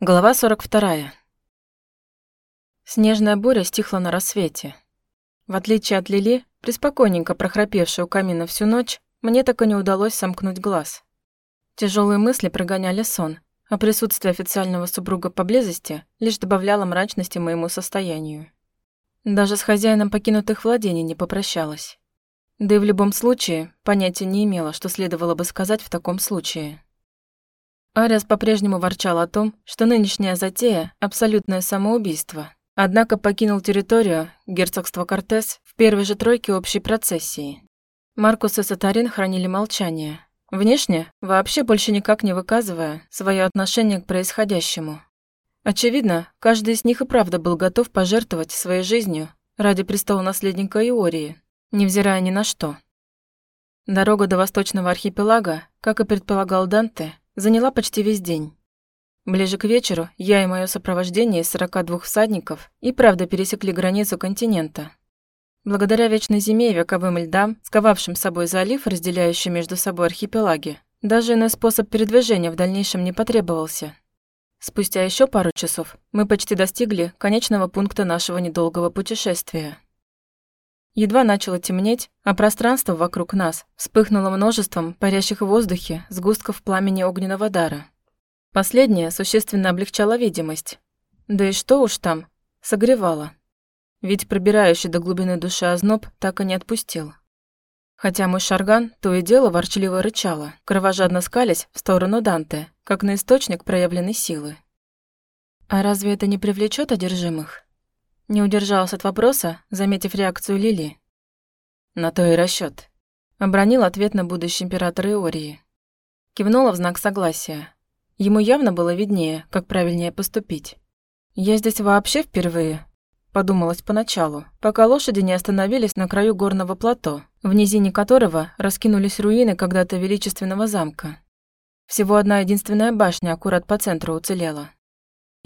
Глава 42. Снежная буря стихла на рассвете. В отличие от Лили, преспокойненько прохрапевшей у камина всю ночь, мне так и не удалось сомкнуть глаз. Тяжелые мысли прогоняли сон, а присутствие официального супруга поблизости лишь добавляло мрачности моему состоянию. Даже с хозяином покинутых владений не попрощалась. Да и в любом случае понятия не имела, что следовало бы сказать в таком случае. Ариас по-прежнему ворчал о том, что нынешняя затея – абсолютное самоубийство. Однако покинул территорию герцогства Кортес в первой же тройке общей процессии. Маркус и Сатарин хранили молчание. Внешне, вообще больше никак не выказывая свое отношение к происходящему. Очевидно, каждый из них и правда был готов пожертвовать своей жизнью ради престола наследника Иории, невзирая ни на что. Дорога до восточного архипелага, как и предполагал Данте, заняла почти весь день. Ближе к вечеру я и мое сопровождение из 42 всадников и правда пересекли границу континента. Благодаря вечной зиме и вековым льдам, сковавшим собой залив, разделяющий между собой архипелаги, даже иной способ передвижения в дальнейшем не потребовался. Спустя еще пару часов мы почти достигли конечного пункта нашего недолгого путешествия. Едва начало темнеть, а пространство вокруг нас вспыхнуло множеством парящих в воздухе сгустков пламени огненного дара. Последнее существенно облегчало видимость. Да и что уж там, согревало. Ведь пробирающий до глубины души озноб так и не отпустил. Хотя мой шарган то и дело ворчливо рычало, кровожадно скались в сторону Данте, как на источник проявленной силы. А разве это не привлечет одержимых? Не удержалась от вопроса, заметив реакцию Лили. На то и расчет. Обронил ответ на будущий император Иории. Кивнула в знак согласия. Ему явно было виднее, как правильнее поступить. «Я здесь вообще впервые», – подумалось поначалу, пока лошади не остановились на краю горного плато, в низине которого раскинулись руины когда-то величественного замка. Всего одна единственная башня аккурат по центру уцелела.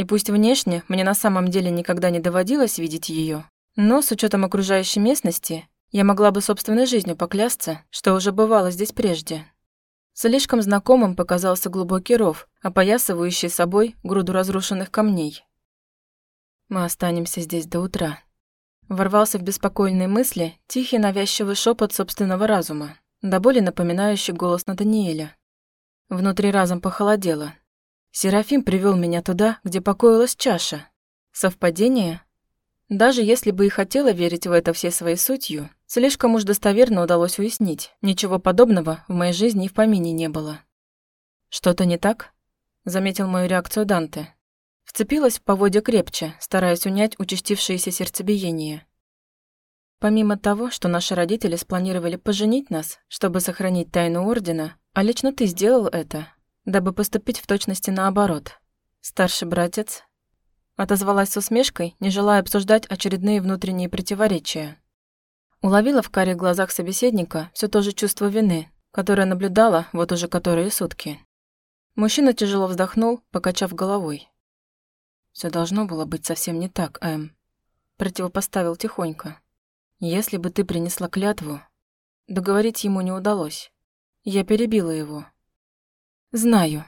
И пусть внешне мне на самом деле никогда не доводилось видеть ее, но с учетом окружающей местности я могла бы собственной жизнью поклясться, что уже бывало здесь прежде. Слишком знакомым показался глубокий ров, опоясывающий собой груду разрушенных камней. Мы останемся здесь до утра. Ворвался в беспокойные мысли тихий навязчивый шепот собственного разума, до боли напоминающий голос Натаниэля. Внутри разом похолодело, Серафим привел меня туда, где покоилась чаша. Совпадение? Даже если бы и хотела верить в это всей своей сутью, слишком уж достоверно удалось уяснить, ничего подобного в моей жизни и в помине не было. «Что-то не так?» – заметил мою реакцию Данте. Вцепилась в поводья крепче, стараясь унять участившееся сердцебиение. Помимо того, что наши родители спланировали поженить нас, чтобы сохранить тайну Ордена, а лично ты сделал это, дабы поступить в точности наоборот. Старший братец отозвалась с усмешкой, не желая обсуждать очередные внутренние противоречия. Уловила в карих глазах собеседника все то же чувство вины, которое наблюдала вот уже которые сутки. Мужчина тяжело вздохнул, покачав головой. Все должно было быть совсем не так, Эм. Противопоставил тихонько. Если бы ты принесла клятву... Договорить ему не удалось. Я перебила его, «Знаю».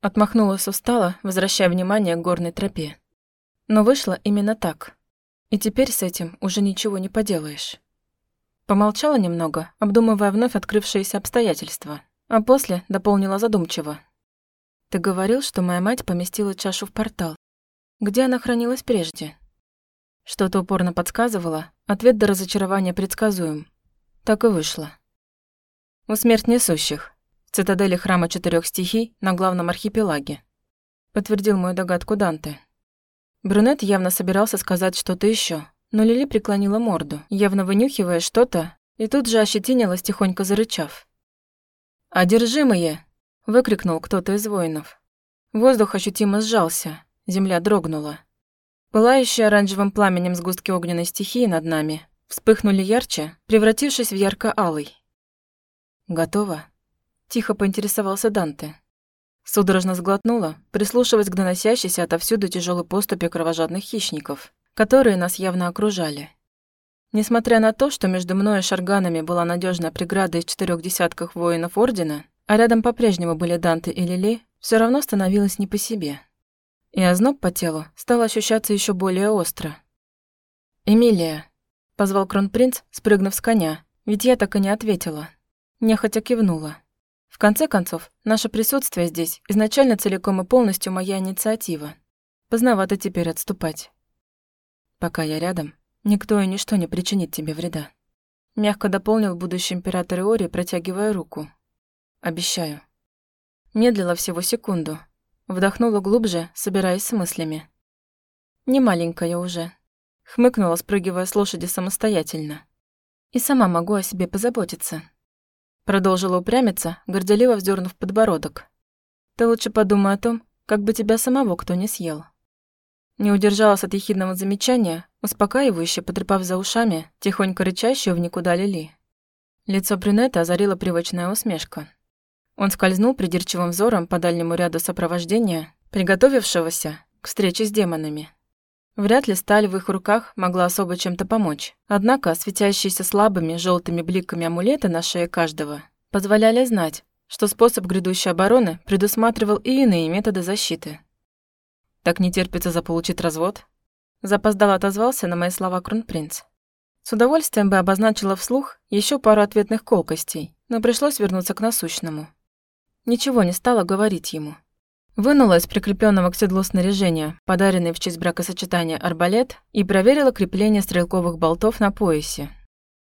Отмахнулась устало, возвращая внимание к горной тропе. Но вышло именно так. И теперь с этим уже ничего не поделаешь. Помолчала немного, обдумывая вновь открывшиеся обстоятельства, а после дополнила задумчиво. «Ты говорил, что моя мать поместила чашу в портал. Где она хранилась прежде?» Что-то упорно подсказывало, ответ до разочарования предсказуем. Так и вышло. У смерть несущих, в цитадели храма четырех стихий на главном архипелаге. Подтвердил мою догадку Данте. Брюнет явно собирался сказать что-то еще, но Лили преклонила морду, явно вынюхивая что-то, и тут же ощетинилась, тихонько зарычав. «Одержимые!» – выкрикнул кто-то из воинов. Воздух ощутимо сжался, земля дрогнула. Пылающие оранжевым пламенем сгустки огненной стихии над нами вспыхнули ярче, превратившись в ярко-алый. «Готово?» Тихо поинтересовался Данте. Судорожно сглотнула, прислушиваясь к доносящейся отовсюду тяжелой поступе кровожадных хищников, которые нас явно окружали. Несмотря на то, что между мной и шарганами была надежная преграда из четырех десятков воинов Ордена, а рядом по-прежнему были Данте и Лили, все равно становилось не по себе. и озноб по телу стал ощущаться еще более остро. «Эмилия», — позвал кронпринц, спрыгнув с коня, ведь я так и не ответила. Нехотя кивнула. В конце концов, наше присутствие здесь изначально целиком и полностью моя инициатива. Поздновато теперь отступать. Пока я рядом, никто и ничто не причинит тебе вреда. Мягко дополнил будущий император Иори, протягивая руку. Обещаю. Медлила всего секунду. Вдохнула глубже, собираясь с мыслями. Не маленькая уже. Хмыкнула, спрыгивая с лошади самостоятельно. И сама могу о себе позаботиться. Продолжила упрямиться, горделиво вздернув подбородок. Ты лучше подумай о том, как бы тебя самого кто не съел. Не удержалась от ехидного замечания, успокаивающе потрепав за ушами, тихонько рычащую в никуда Лили. Лицо брюнета озарила привычная усмешка. Он скользнул придирчивым взором по дальнему ряду сопровождения, приготовившегося к встрече с демонами. Вряд ли сталь в их руках могла особо чем-то помочь. Однако светящиеся слабыми желтыми бликами амулеты на шее каждого позволяли знать, что способ грядущей обороны предусматривал и иные методы защиты. Так не терпится заполучить развод? Запоздало отозвался на мои слова кронпринц. С удовольствием бы обозначила вслух еще пару ответных колкостей, но пришлось вернуться к насущному. Ничего не стала говорить ему. Вынула из прикрепленного к седлу снаряжения, подаренный в честь бракосочетания арбалет, и проверила крепление стрелковых болтов на поясе.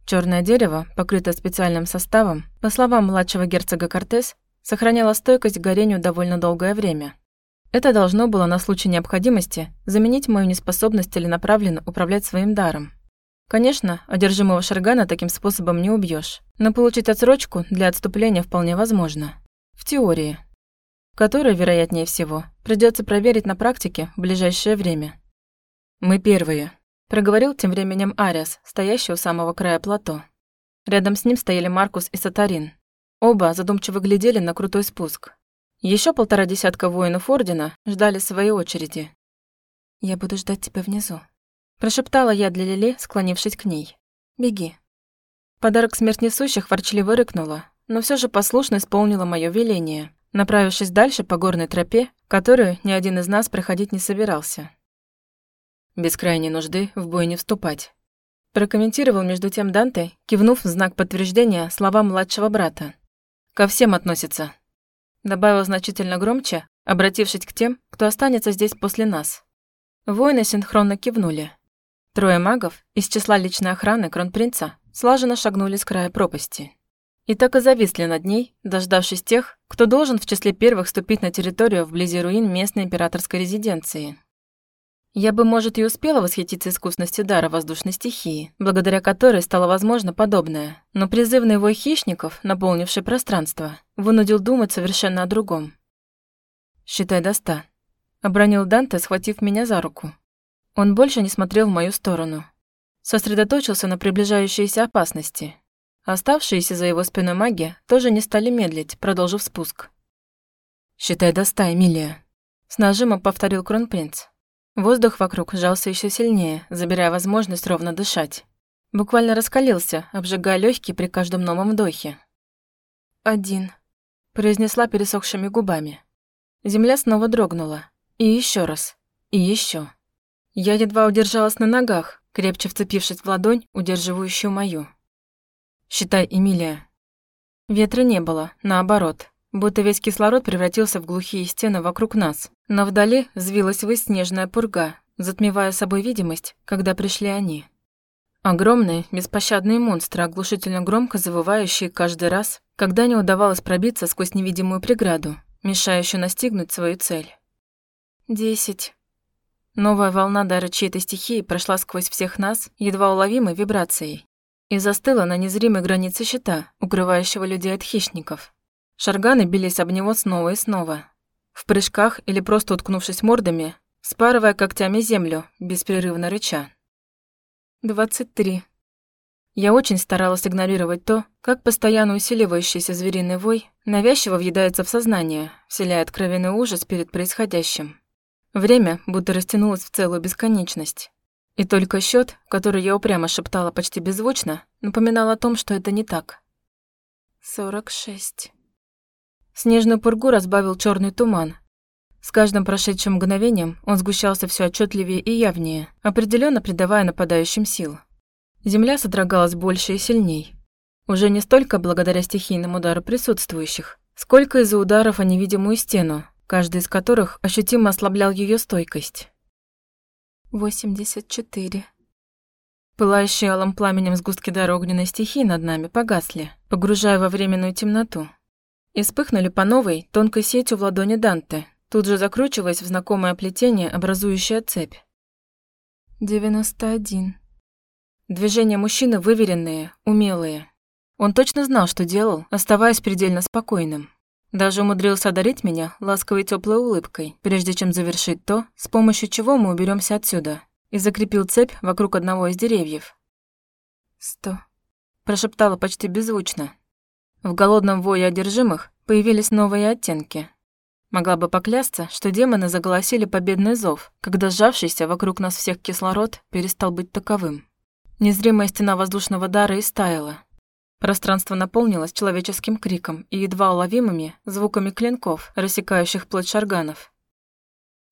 Черное дерево, покрытое специальным составом, по словам младшего герцога Кортес, сохраняло стойкость к горению довольно долгое время. Это должно было на случай необходимости заменить мою неспособность целенаправленно управлять своим даром. Конечно, одержимого Шаргана таким способом не убьешь, но получить отсрочку для отступления вполне возможно. В теории. Которую, вероятнее всего, придется проверить на практике в ближайшее время. «Мы первые», – проговорил тем временем Ариас, стоящий у самого края плато. Рядом с ним стояли Маркус и Сатарин. Оба задумчиво глядели на крутой спуск, еще полтора десятка воинов Ордена ждали своей очереди. «Я буду ждать тебя внизу», – прошептала я для Лили, склонившись к ней. «Беги». Подарок смерть несущих ворчливо рыкнула, но все же послушно исполнила мое веление, направившись дальше по горной тропе, которую ни один из нас проходить не собирался. Без крайней нужды в бой не вступать. Прокомментировал между тем Данте, кивнув в знак подтверждения словам младшего брата. Ко всем относится, Добавил значительно громче, обратившись к тем, кто останется здесь после нас. Воины синхронно кивнули. Трое магов из числа личной охраны кронпринца слаженно шагнули с края пропасти. И так и зависли над ней, дождавшись тех, кто должен в числе первых вступить на территорию вблизи руин местной императорской резиденции. Я бы, может, и успела восхититься искусностью дара воздушной стихии, благодаря которой стало возможно подобное, но призывный вой хищников, наполнивший пространство, вынудил думать совершенно о другом. «Считай до ста», — обронил Данте, схватив меня за руку. Он больше не смотрел в мою сторону. Сосредоточился на приближающейся опасности. Оставшиеся за его спиной маги тоже не стали медлить, продолжив спуск. «Считай до ста, Эмилия», — с нажимом повторил кронпринц. Воздух вокруг сжался еще сильнее, забирая возможность ровно дышать. Буквально раскалился, обжигая легкие при каждом новом вдохе. «Один», — произнесла пересохшими губами. Земля снова дрогнула. И еще раз. И еще. Я едва удержалась на ногах, крепче вцепившись в ладонь, удерживающую мою. «Считай, Эмилия». Ветра не было, наоборот будто весь кислород превратился в глухие стены вокруг нас. Но вдали взвилась ввысь снежная пурга, затмевая собой видимость, когда пришли они. Огромные, беспощадные монстры, оглушительно громко завывающие каждый раз, когда не удавалось пробиться сквозь невидимую преграду, мешающую настигнуть свою цель. Десять. Новая волна дара чьей-то стихии прошла сквозь всех нас едва уловимой вибрацией и застыла на незримой границе щита, укрывающего людей от хищников. Шарганы бились об него снова и снова. В прыжках или просто уткнувшись мордами, спарывая когтями землю, беспрерывно рыча. Двадцать три. Я очень старалась игнорировать то, как постоянно усиливающийся звериный вой навязчиво въедается в сознание, вселяя откровенный ужас перед происходящим. Время будто растянулось в целую бесконечность. И только счет, который я упрямо шептала почти беззвучно, напоминал о том, что это не так. «Сорок шесть». Снежную пургу разбавил черный туман. С каждым прошедшим мгновением он сгущался все отчетливее и явнее, определенно придавая нападающим сил. Земля содрогалась больше и сильней. Уже не столько благодаря стихийным удару присутствующих, сколько из-за ударов о невидимую стену, каждый из которых ощутимо ослаблял ее стойкость. «Восемьдесят четыре». Пылающие алым пламенем сгустки дара огненной стихии над нами погасли, погружая во временную темноту. И вспыхнули по новой, тонкой сетью в ладони Данте, тут же закручиваясь в знакомое плетение, образующее цепь. «Девяносто один». Движения мужчины выверенные, умелые. Он точно знал, что делал, оставаясь предельно спокойным. Даже умудрился одарить меня ласковой теплой улыбкой, прежде чем завершить то, с помощью чего мы уберемся отсюда, и закрепил цепь вокруг одного из деревьев. «Сто», – прошептала почти беззвучно. В голодном вое одержимых появились новые оттенки, Могла бы поклясться, что демоны заголосили победный зов, когда сжавшийся вокруг нас всех кислород перестал быть таковым. Незримая стена воздушного дара истаяла. Пространство наполнилось человеческим криком и едва уловимыми звуками клинков, рассекающих плоть шарганов.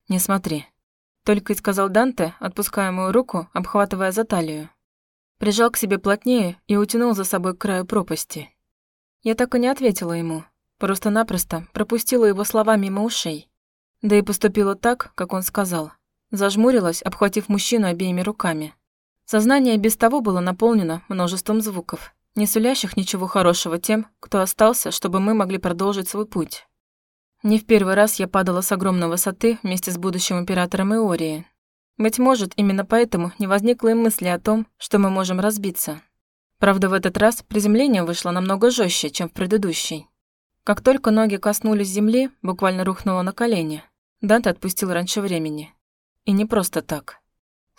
«Не смотри», — только и сказал Данте, отпуская мою руку, обхватывая за талию. Прижал к себе плотнее и утянул за собой к краю пропасти. Я так и не ответила ему, Просто-напросто пропустила его слова мимо ушей. Да и поступила так, как он сказал. Зажмурилась, обхватив мужчину обеими руками. Сознание без того было наполнено множеством звуков, не сулящих ничего хорошего тем, кто остался, чтобы мы могли продолжить свой путь. Не в первый раз я падала с огромной высоты вместе с будущим императором Иории. Быть может, именно поэтому не возникло и мысли о том, что мы можем разбиться. Правда, в этот раз приземление вышло намного жестче, чем в предыдущий. Как только ноги коснулись земли, буквально рухнуло на колени. Данте отпустил раньше времени. И не просто так.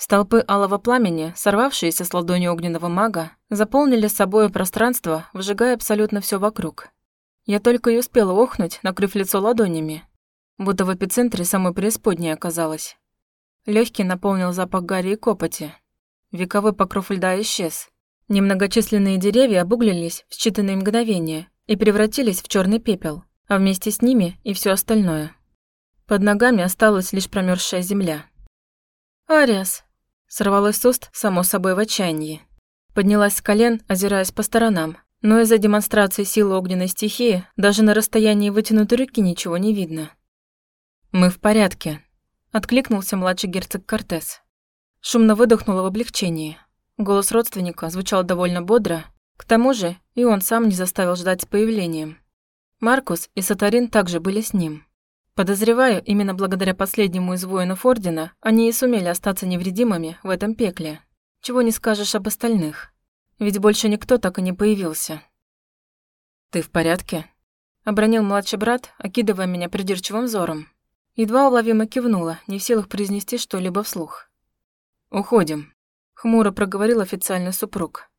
Столпы алого пламени, сорвавшиеся с ладони огненного мага, заполнили собой пространство, выжигая абсолютно все вокруг. Я только и успела охнуть, накрыв лицо ладонями, будто в эпицентре самой преисподней оказалась. Легкий наполнил запах гари и копоти. Вековой покров льда исчез. Немногочисленные деревья обуглились в считанные мгновения, и превратились в черный пепел, а вместе с ними и все остальное. Под ногами осталась лишь промерзшая земля. «Ариас!» Сорвалась с уст, само собой, в отчаянии. Поднялась с колен, озираясь по сторонам, но из-за демонстрации силы огненной стихии даже на расстоянии вытянутой руки ничего не видно. «Мы в порядке», — откликнулся младший герцог Кортес. Шумно выдохнула в облегчении. Голос родственника звучал довольно бодро, к тому же и он сам не заставил ждать с появлением. Маркус и Сатарин также были с ним. Подозреваю, именно благодаря последнему из воинов Ордена они и сумели остаться невредимыми в этом пекле. Чего не скажешь об остальных. Ведь больше никто так и не появился. «Ты в порядке?» – обронил младший брат, окидывая меня придирчивым взором. Едва уловимо кивнула, не в силах произнести что-либо вслух. «Уходим», – хмуро проговорил официальный супруг.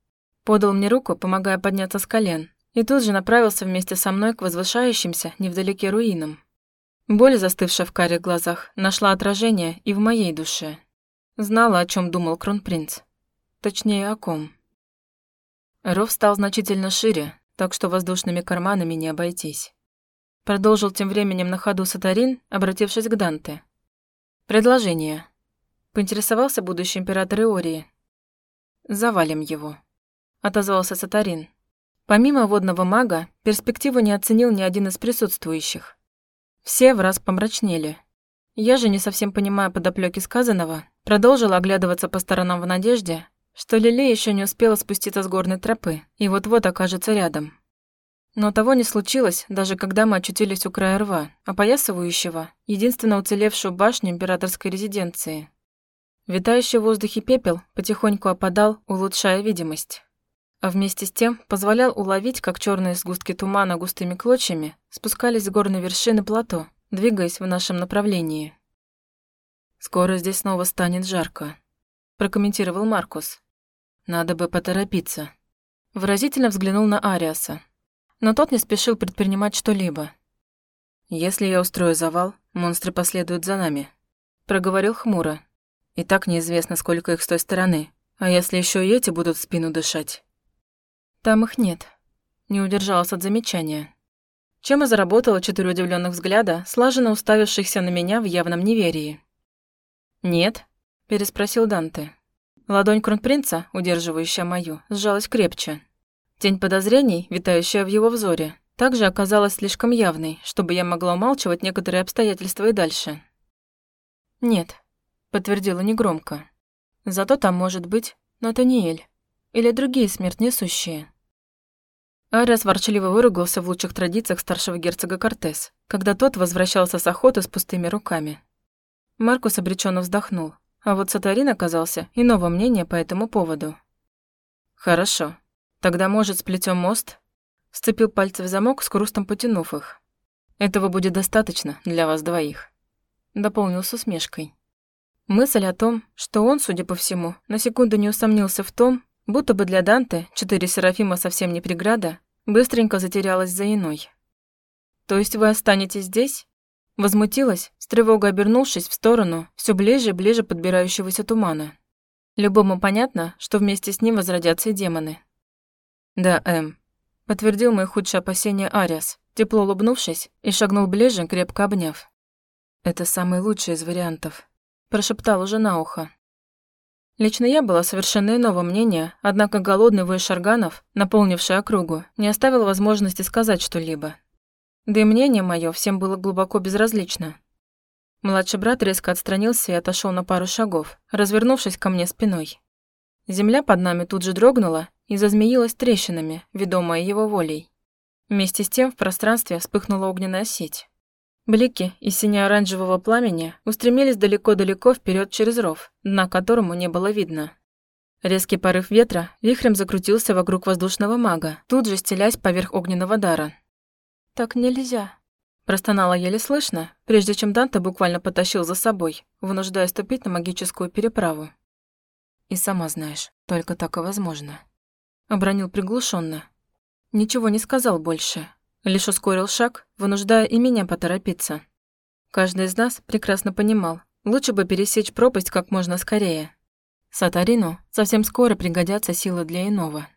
Подал мне руку, помогая подняться с колен, и тут же направился вместе со мной к возвышающимся невдалеке руинам. Боль, застывшая в карих глазах, нашла отражение и в моей душе. Знала, о чем думал кронпринц. Точнее, о ком. Ров стал значительно шире, так что воздушными карманами не обойтись. Продолжил тем временем на ходу Сатарин, обратившись к Данте. «Предложение». Поинтересовался будущий император Иории. «Завалим его». – отозвался Сатарин. Помимо водного мага, перспективу не оценил ни один из присутствующих. Все в раз помрачнели. Я же, не совсем понимая подоплёки сказанного, продолжила оглядываться по сторонам в надежде, что Лили еще не успела спуститься с горной тропы и вот-вот окажется рядом. Но того не случилось, даже когда мы очутились у края рва, опоясывающего единственно уцелевшую башню императорской резиденции. Витающий в воздухе пепел потихоньку опадал, улучшая видимость а вместе с тем позволял уловить, как черные сгустки тумана густыми клочьями спускались с горной вершины плато, двигаясь в нашем направлении. «Скоро здесь снова станет жарко», – прокомментировал Маркус. «Надо бы поторопиться». Выразительно взглянул на Ариаса, но тот не спешил предпринимать что-либо. «Если я устрою завал, монстры последуют за нами», – проговорил хмуро. «И так неизвестно, сколько их с той стороны, а если еще и эти будут в спину дышать?» «Там их нет», — не удержалась от замечания. чем и заработала четыре удивленных взгляда, слаженно уставившихся на меня в явном неверии. «Нет?» – переспросил Данте. Ладонь кронпринца, удерживающая мою, сжалась крепче. Тень подозрений, витающая в его взоре, также оказалась слишком явной, чтобы я могла умалчивать некоторые обстоятельства и дальше. «Нет», — подтвердила негромко. «Зато там может быть Натаниэль или другие смертнесущие». Арес ворчливо выругался в лучших традициях старшего герцога Кортес, когда тот возвращался с охоты с пустыми руками. Маркус обреченно вздохнул, а вот Сатарин оказался иного мнения по этому поводу. «Хорошо. Тогда, может, сплетем мост?» Сцепил пальцы в замок, с хрустом потянув их. «Этого будет достаточно для вас двоих», — дополнил с усмешкой. Мысль о том, что он, судя по всему, на секунду не усомнился в том, будто бы для Данте четыре Серафима совсем не преграда, быстренько затерялась за иной. «То есть вы останетесь здесь?» Возмутилась, с тревогой обернувшись в сторону все ближе и ближе подбирающегося тумана. Любому понятно, что вместе с ним возродятся и демоны. «Да, Эм», — подтвердил мои худшие опасения Ариас, тепло улыбнувшись и шагнул ближе, крепко обняв. «Это самый лучший из вариантов», — прошептал уже на ухо. Лично я была совершенно иного мнения, однако голодный вой шарганов, наполнивший округу, не оставил возможности сказать что-либо. Да и мнение мое всем было глубоко безразлично. Младший брат резко отстранился и отошел на пару шагов, развернувшись ко мне спиной. Земля под нами тут же дрогнула и зазмеилась трещинами, ведомая его волей. Вместе с тем в пространстве вспыхнула огненная сеть. Блики из сине-оранжевого пламени устремились далеко-далеко вперед через ров, дна которому не было видно. Резкий порыв ветра вихрем закрутился вокруг воздушного мага, тут же стелясь поверх огненного дара. «Так нельзя», – простонала еле слышно, прежде чем Данте буквально потащил за собой, вынуждая ступить на магическую переправу. «И сама знаешь, только так и возможно», – обронил приглушенно. Ничего не сказал больше, лишь ускорил шаг, вынуждая и меня поторопиться. Каждый из нас прекрасно понимал, лучше бы пересечь пропасть как можно скорее. Сатарину совсем скоро пригодятся силы для иного.